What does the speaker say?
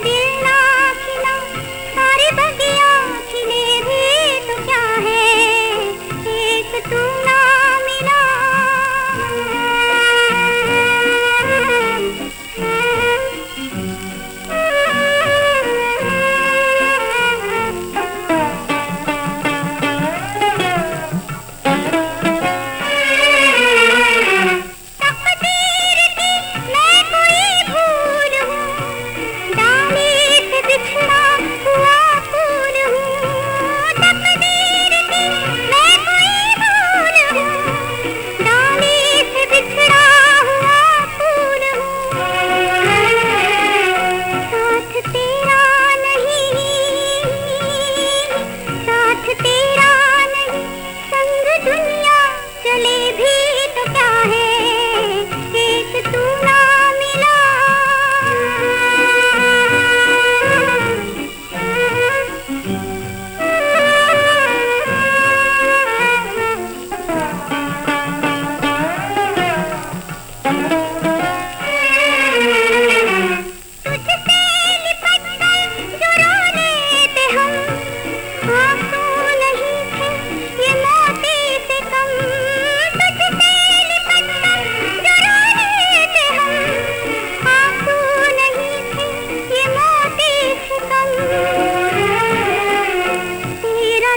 Medina